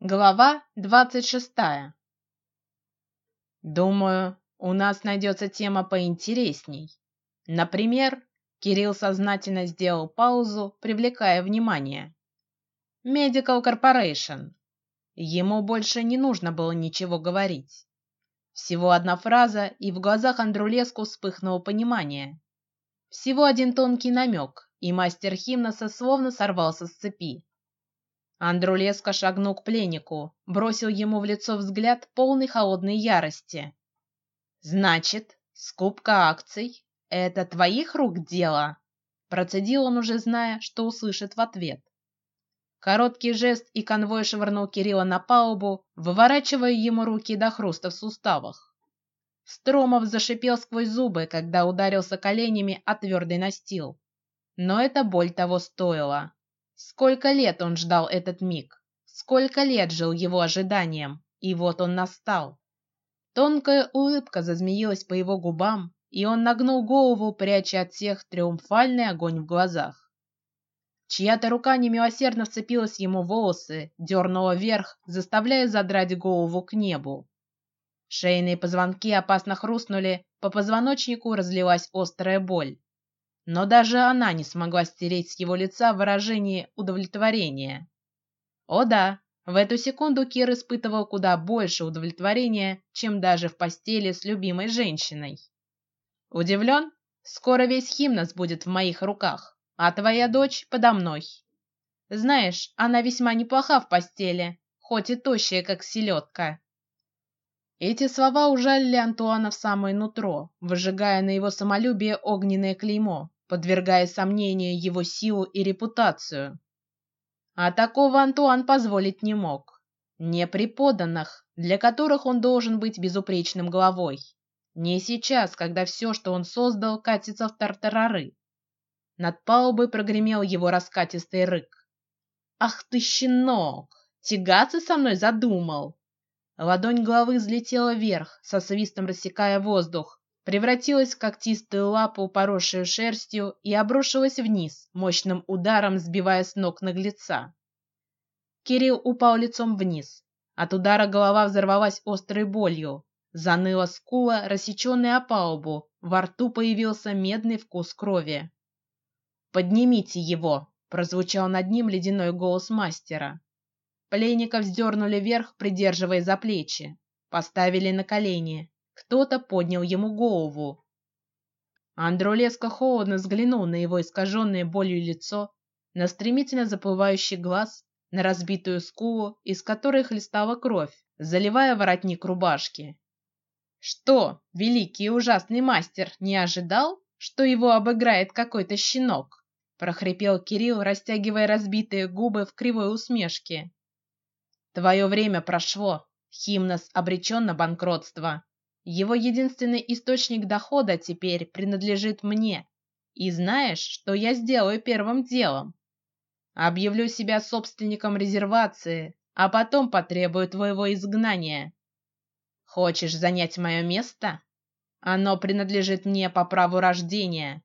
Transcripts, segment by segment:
Глава двадцать шестая. Думаю, у нас найдется тема поинтересней. Например, Кирилл сознательно сделал паузу, привлекая внимание. Medical Corporation. Ему больше не нужно было ничего говорить. Всего одна фраза, и в глазах Андрулеску вспыхнуло понимание. Всего один тонкий намек, и мастер Химноса словно сорвался с цепи. Андрулеско шагнул к пленнику, бросил ему в лицо взгляд полный холодной ярости. Значит, скупка акций – это твоих рук дело? Процедил он уже зная, что услышит в ответ. Короткий жест и конвой швырнул Кирилла на палубу, выворачивая ему руки до хруста в суставах. Стромов зашипел сквозь зубы, когда ударился коленями о твердый настил. Но эта боль того стоила. Сколько лет он ждал этот миг, сколько лет жил его ожиданием, и вот он настал. Тонкая улыбка зазмеилась по его губам, и он нагнул голову, пряча от всех триумфальный огонь в глазах. Чья-то рука немилосердно вцепилась ему в волосы, дернула вверх, заставляя задрать голову к небу. Шейные позвонки опасно хрустнули, по позвоночнику разлилась острая боль но даже она не смогла стереть с его лица выражение удовлетворения. О да, в эту секунду Кир испытывал куда больше удовлетворения, чем даже в постели с любимой женщиной. Удивлен? Скоро весь Химнос будет в моих руках, а твоя дочь подо мной. Знаешь, она весьма неплоха в постели, хоть и тощая, как селедка. Эти слова ужалили Антуана в самое нутро, выжигая на его самолюбие огненное клеймо, подвергая сомнению его силу и репутацию. А такого Антуан позволить не мог. Не при подданных, для которых он должен быть безупречным главой. Не сейчас, когда все, что он создал, катится в тартарары. Над палубой прогремел его раскатистый рык. Ах ты щенок, тягаться со мной задумал! Ладонь головы взлетела вверх, со свистом рассекая воздух, превратилась в когтистую лапу, поросшую шерстью, и обрушилась вниз, мощным ударом сбивая с ног наглеца. Кирилл упал лицом вниз. От удара голова взорвалась острой болью, заныла скула, рассеченная о палубу, во рту появился медный вкус крови. Поднимите его, прозвучал над ним ледяной голос мастера. Пленника вздернули вверх, придерживая за плечи, поставили на колени. Кто-то поднял ему голову. Андролеско холодно взглянул на его искаженное болью лицо, на стремительно заплывающий глаз, на разбитую скулу, из которой хлестала кровь, заливая воротник рубашки. Что, великий и ужасный мастер не ожидал, что его обыграет какой-то щенок? прохрипел Кирилл, растягивая разбитые губы в кривой усмешке. Твое время прошло, Химнос обречен на банкротство. Его единственный источник дохода теперь принадлежит мне. И знаешь, что я сделаю первым делом? Объявлю себя собственником резервации, а потом потребую твоего изгнания. Хочешь занять мое место? Оно принадлежит мне по праву рождения.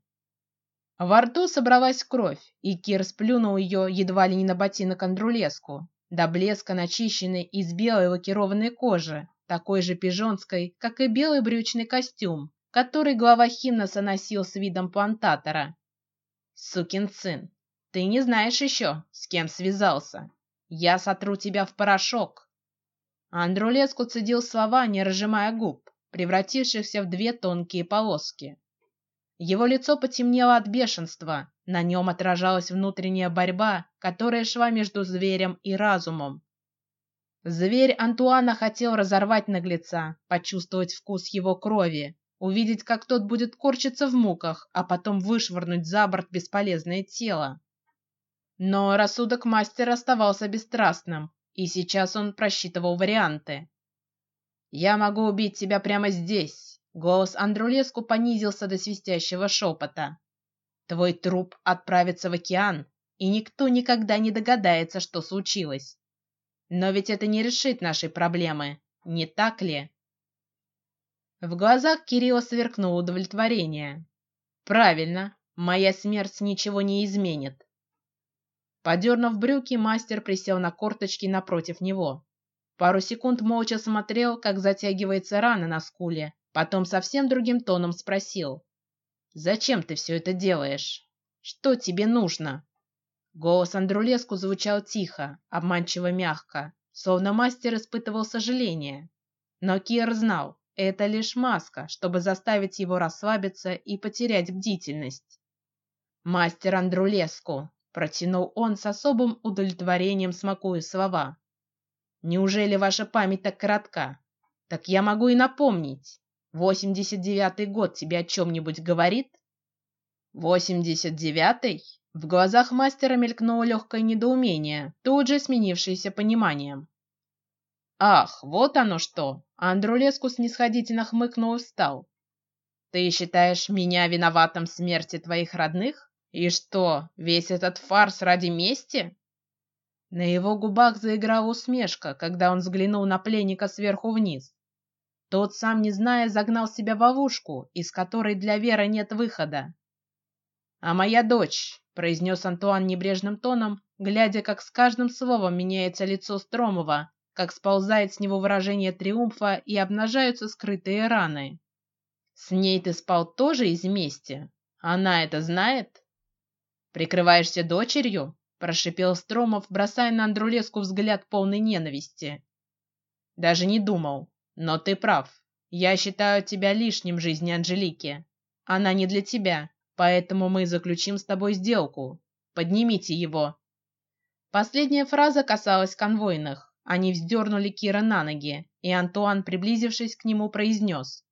Во рту собралась кровь, и Кир сплюнул ее едва ли не на ботинок Андрулеску, до блеска начищенной из белой лакированной кожи, такой же пижонской, как и белый брючный костюм, который глава Химноса носил с видом плантатора. Сукин сын, ты не знаешь еще, с кем связался. Я сотру тебя в порошок. Андрулеску цедил слова, не разжимая губ, превратившихся в две тонкие полоски. Его лицо потемнело от бешенства, на нем отражалась внутренняя борьба, которая шла между зверем и разумом. Зверь Антуана хотел разорвать наглеца, почувствовать вкус его крови, увидеть, как тот будет корчиться в муках, а потом вышвырнуть за борт бесполезное тело. Но рассудок мастера оставался бесстрастным, и сейчас он просчитывал варианты. Я могу убить тебя прямо здесь. Голос Андрулеску понизился до свистящего шепота. Твой труп отправится в океан, и никто никогда не догадается, что случилось. Но ведь это не решит нашей проблемы, не так ли? В глазах Кирилла сверкнуло удовлетворение. Правильно, моя смерть ничего не изменит. Подернув брюки, мастер присел на корточки напротив него. Пару секунд молча смотрел, как затягивается рана на скуле, потом совсем другим тоном спросил: "Зачем ты все это делаешь? Что тебе нужно?" Голос Андрулеску звучал тихо, обманчиво мягко, словно мастер испытывал сожаление. Но Кир знал, это лишь маска, чтобы заставить его расслабиться и потерять бдительность. Мастер Андрулеску, протянул он с особым удовлетворением, смакуя слова. Неужели ваша память так коротка? Так я могу и напомнить. Восемьдесят девятый год тебе о чем-нибудь говорит? Восемьдесят девятый? В глазах мастера мелькнуло легкое недоумение, тут же сменившееся пониманием. Ах, вот оно что! Андрулеску снисходительно хмыкнул и встал. Ты считаешь меня виноватым в смерти твоих родных? И что, весь этот фарс ради мести? На его губах заиграла усмешка, когда он взглянул на пленника сверху вниз. Тот сам не зная загнал себя в ловушку, из которой для Веры нет выхода. А моя дочь, произнес Антуан небрежным тоном, глядя, как с каждым словом меняется лицо Стромова, как сползает с него выражение триумфа и обнажаются скрытые раны. С ней ты спал тоже из мести. Она это знает? Прикрываешься дочерью? прошипел Стромов, бросая на Андрулеску взгляд полный ненависти. Даже не думал. Но ты прав. Я считаю тебя лишним жизни Анжелики. Она не для тебя, поэтому мы заключим с тобой сделку. Поднимите его. Последняя фраза касалась конвойных. Они вздернули Кира на ноги, и Антуан, приблизившись к нему, произнес: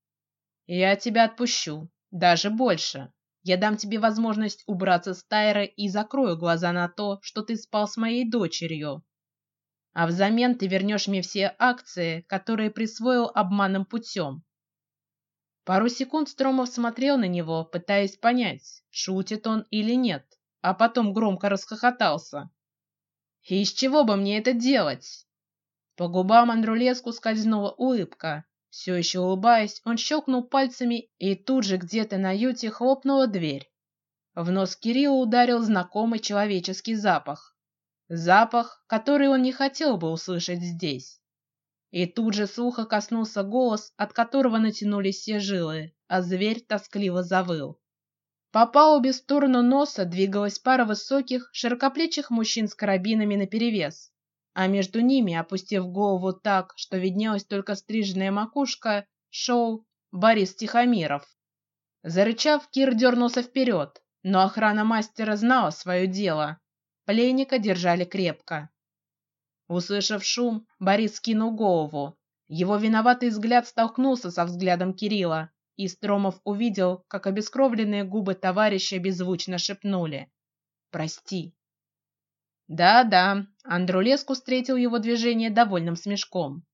"Я тебя отпущу, даже больше. Я дам тебе возможность убраться с Тайры и закрою глаза на то, что ты спал с моей дочерью. А взамен ты вернешь мне все акции, которые присвоил обманным путем. Пару секунд Стромов смотрел на него, пытаясь понять, шутит он или нет, а потом громко расхохотался. И из чего бы мне это делать? По губам Андрулеску скользнула улыбка, все еще улыбаясь, он щелкнул пальцами, и тут же где-то на юте хлопнула дверь. В нос Кирилла ударил знакомый человеческий запах, запах, который он не хотел бы услышать здесь. И тут же слуха коснулся голос, от которого натянулись все жилы, а зверь тоскливо завыл. По палубе в сторону носа двигалась пара высоких, широкоплечих мужчин с карабинами на перевес а между ними, опустив голову так, что виднелась только стриженная макушка, шел Борис Тихомиров. Зарычав, Кир дернулся вперед, но охрана мастера знала свое дело. Пленника держали крепко. Услышав шум, Борис скинул голову. Его виноватый взгляд столкнулся со взглядом Кирилла, и Стромов увидел, как обескровленные губы товарища беззвучно шепнули: "Прости". Да-да, Андрулеску встретил его движение довольным смешком.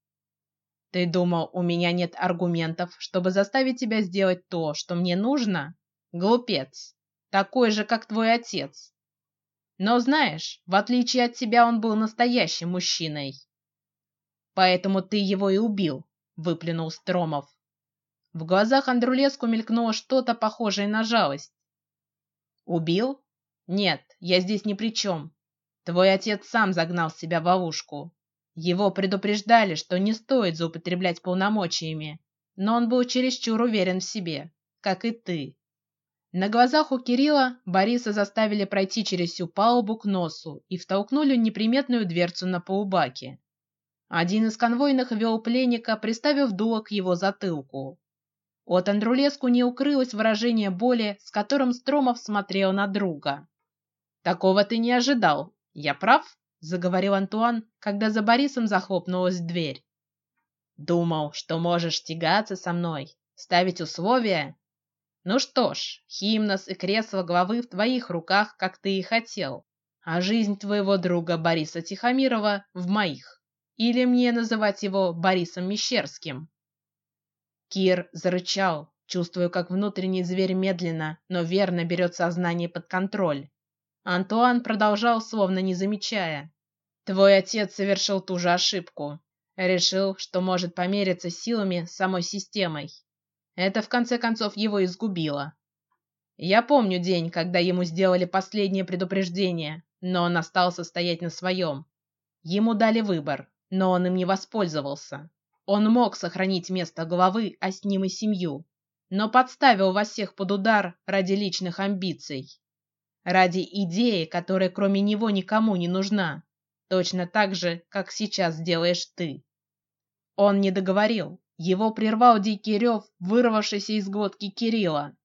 Ты думал, у меня нет аргументов, чтобы заставить тебя сделать то, что мне нужно? Глупец, такой же, как твой отец. Но знаешь, в отличие от тебя, он был настоящим мужчиной. Поэтому ты его и убил, выплюнул Стромов. В глазах Андрулеску мелькнуло что-то похожее на жалость. Убил? Нет, я здесь ни при чем. Твой отец сам загнал себя в ловушку. Его предупреждали, что не стоит злоупотреблять полномочиями, но он был чересчур уверен в себе, как и ты. На глазах у Кирилла Бориса заставили пройти через всю палубу к носу и втолкнули неприметную дверцу на полубаке. Один из конвойных вел пленника, приставив дуло к его затылку. От Андрулеску не укрылось выражение боли, с которым Стромов смотрел на друга. Такого ты не ожидал, я прав? заговорил Антуан, когда за Борисом захлопнулась дверь. Думал, что можешь тягаться со мной, ставить условия. Ну что ж, Химнос и кресло главы в твоих руках, как ты и хотел, а жизнь твоего друга Бориса Тихомирова в моих. Или мне называть его Борисом Мещерским? Кир зарычал, чувствуя, как внутренний зверь медленно, но верно берет сознание под контроль. Антуан продолжал, словно не замечая: "Твой отец совершил ту же ошибку. Решил, что может помериться силами с самой системой. Это в конце концов его изгубило. Я помню день, когда ему сделали последнее предупреждение, но он остался стоять на своем. Ему дали выбор, но он им не воспользовался. Он мог сохранить место главы, а с ним и семью, но подставил вас всех под удар ради личных амбиций, ради идеи, которая кроме него никому не нужна, точно так же, как сейчас делаешь ты. Он не договорил. Его прервал дикий рев, вырвавшийся из глотки Кирилла.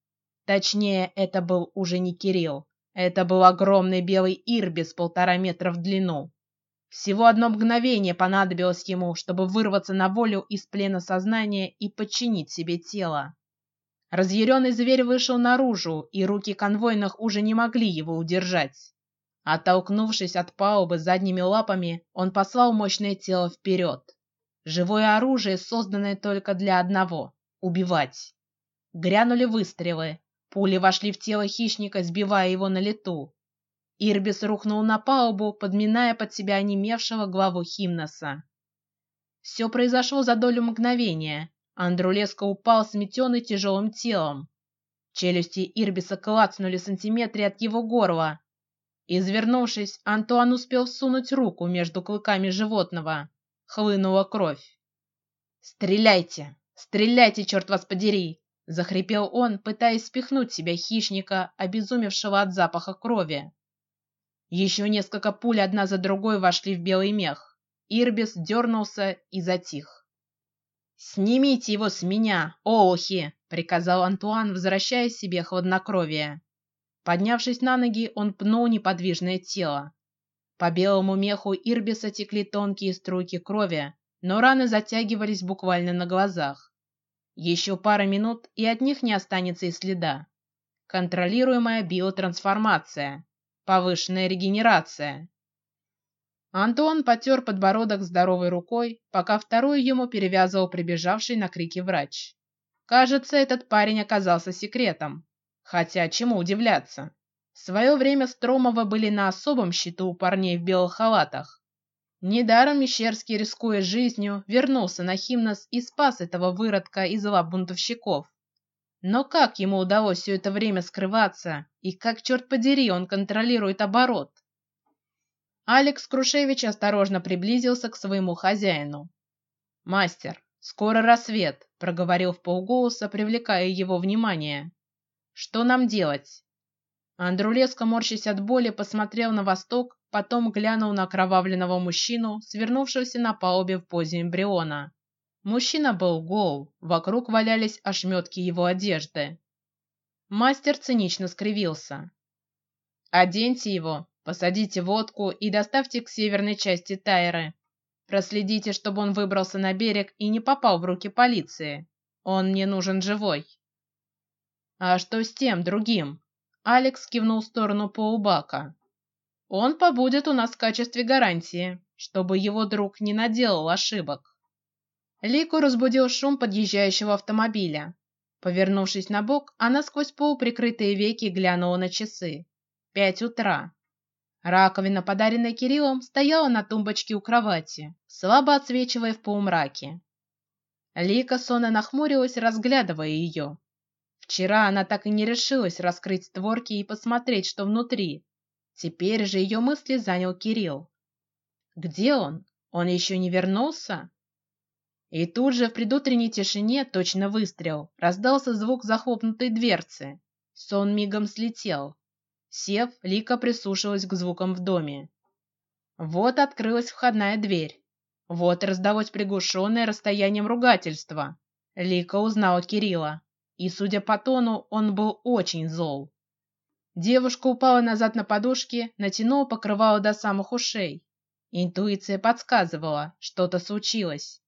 Точнее, это был уже не Кирилл, это был огромный белый ирбис полтора метра в длину. Всего одно мгновение понадобилось ему, чтобы вырваться на волю из плена сознания и подчинить себе тело. Разъяренный зверь вышел наружу, и руки конвойных уже не могли его удержать. Оттолкнувшись от палубы задними лапами, он послал мощное тело вперед. Живое оружие, созданное только для одного — убивать. Грянули выстрелы, пули вошли в тело хищника, сбивая его на лету. Ирбис рухнул на палубу, подминая под себя онемевшего главу Химноса. Все произошло за долю мгновения. Андрулеско упал сметенный тяжелым телом. Челюсти Ирбиса клацнули сантиметре от его горла. Извернувшись, Антуан успел сунуть руку между клыками животного. Хлынула кровь. Стреляйте, стреляйте, черт вас подери! захрипел он, пытаясь спихнуть себя хищника, обезумевшего от запаха крови. Еще несколько пуль одна за другой вошли в белый мех. Ирбис дернулся и затих. Снимите его с меня, олухи! приказал Антуан, возвращая себе хладнокровие. Поднявшись на ноги, он пнул неподвижное тело. По белому меху Ирбиса текли тонкие струйки крови, но раны затягивались буквально на глазах. Еще пара минут, и от них не останется и следа. Контролируемая биотрансформация повышенная регенерация. Антон потер подбородок здоровой рукой, пока вторую ему перевязывал прибежавший на крики врач. Кажется, этот парень оказался секретом. Хотя чему удивляться? В свое время Стромова были на особом счету у парней в белых халатах. Недаром Мещерский, рискуя жизнью, вернулся на Химнос и спас этого выродка из лап бунтовщиков. Но как ему удалось все это время скрываться, и как черт подери он контролирует оборот? Алекс Крушевич осторожно приблизился к своему хозяину. Мастер, скоро рассвет, проговорил в полголоса, привлекая его внимание. Что нам делать? Андрулеско, морщась от боли, посмотрел на восток, потом глянул на окровавленного мужчину, свернувшегося на палубе в позе эмбриона. Мужчина был гол, вокруг валялись ошметки его одежды. Мастер цинично скривился. Оденьте его, посадите водку и доставьте к северной части Тайры. Проследите, чтобы он выбрался на берег и не попал в руки полиции. Он мне нужен живой. А что с тем другим? Алекс кивнул в сторону Паубака. Он побудет у нас в качестве гарантии, чтобы его друг не наделал ошибок. Лику разбудил шум подъезжающего автомобиля. Повернувшись на бок, она сквозь полуприкрытые веки глянула на часы. Пять утра. Раковина, подаренная Кириллом, стояла на тумбочке у кровати, слабо отсвечивая в полумраке. Лика сонно нахмурилась, разглядывая ее. Вчера она так и не решилась раскрыть створки и посмотреть, что внутри. Теперь же ее мысли занял Кирилл. Где он? Он еще не вернулся? И тут же в предутренней тишине, точно выстрел, раздался звук захлопнутой дверцы. Сон мигом слетел. Сев, Лика прислушалась к звукам в доме. Вот открылась входная дверь. Вот раздалось приглушенное расстоянием ругательство. Лика узнала Кирилла, и, судя по тону, он был очень зол. Девушка упала назад на подушки, натянула покрывало до самых ушей. Интуиция подсказывала, что-то случилось.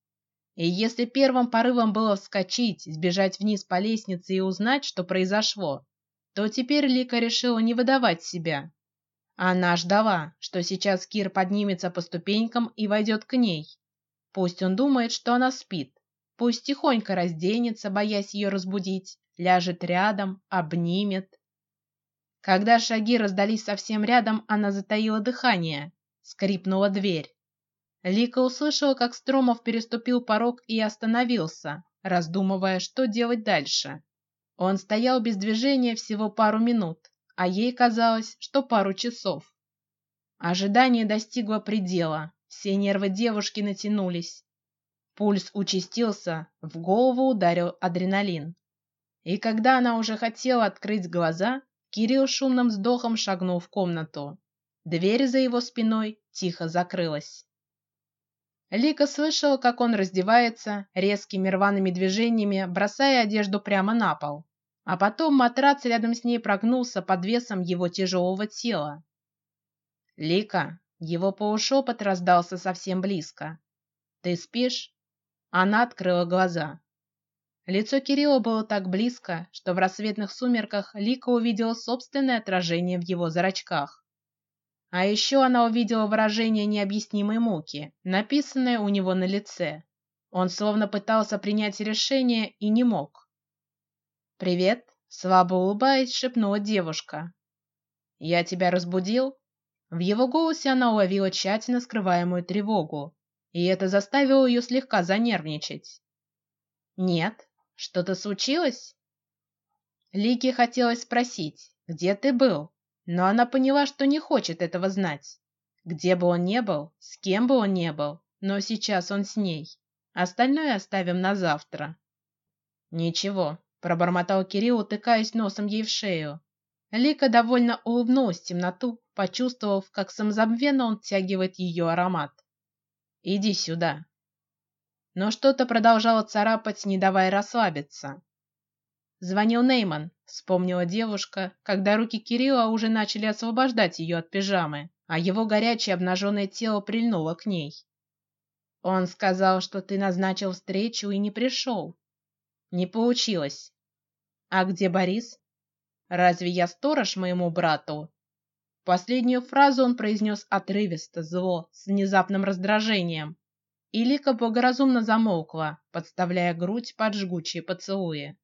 И если первым порывом было вскочить, сбежать вниз по лестнице и узнать, что произошло, то теперь Лика решила не выдавать себя. Она ждала, что сейчас Кир поднимется по ступенькам и войдет к ней. Пусть он думает, что она спит, пусть тихонько разденется, боясь ее разбудить, ляжет рядом, обнимет. Когда шаги раздались совсем рядом, она затаила дыхание, скрипнула дверь. Лика услышала, как Стромов переступил порог и остановился, раздумывая, что делать дальше. Он стоял без движения всего пару минут, а ей казалось, что пару часов. Ожидание достигло предела, все нервы девушки натянулись, пульс участился, в голову ударил адреналин. И когда она уже хотела открыть глаза, Кирилл шумным вздохом шагнул в комнату. Дверь за его спиной тихо закрылась. Лика слышала, как он раздевается, резкими рваными движениями бросая одежду прямо на пол, а потом матрац рядом с ней прогнулся под весом его тяжелого тела. Лика, его полушепот раздался совсем близко. Ты спишь? Она открыла глаза. Лицо Кирилла было так близко, что в рассветных сумерках Лика увидела собственное отражение в его зрачках. А еще она увидела выражение необъяснимой муки, написанное у него на лице. Он словно пытался принять решение и не мог. Привет, слабо улыбаясь, шепнула девушка. Я тебя разбудил? В его голосе она уловила тщательно скрываемую тревогу, и это заставило ее слегка занервничать. Нет, что-то случилось? Лике хотелось спросить, где ты был, но она поняла, что не хочет этого знать. Где бы он ни был, с кем бы он ни был, но сейчас он с ней. Остальное оставим на завтра. Ничего, пробормотал Кирилл, утыкаясь носом ей в шею. Лика довольно улыбнулась темноту, почувствовав, как самозабвенно он тягивает ее аромат. Иди сюда но что-то продолжало царапать, не давая расслабиться. Звонил Нейман, вспомнила девушка, когда руки Кирилла уже начали освобождать ее от пижамы, а его горячее обнаженное тело прильнуло к ней. Он сказал, что ты назначил встречу и не пришел. Не получилось. А где Борис? Разве я сторож моему брату? Последнюю фразу он произнес отрывисто, зло, с внезапным раздражением. И Лика благоразумно замолкла, подставляя грудь под жгучие поцелуи.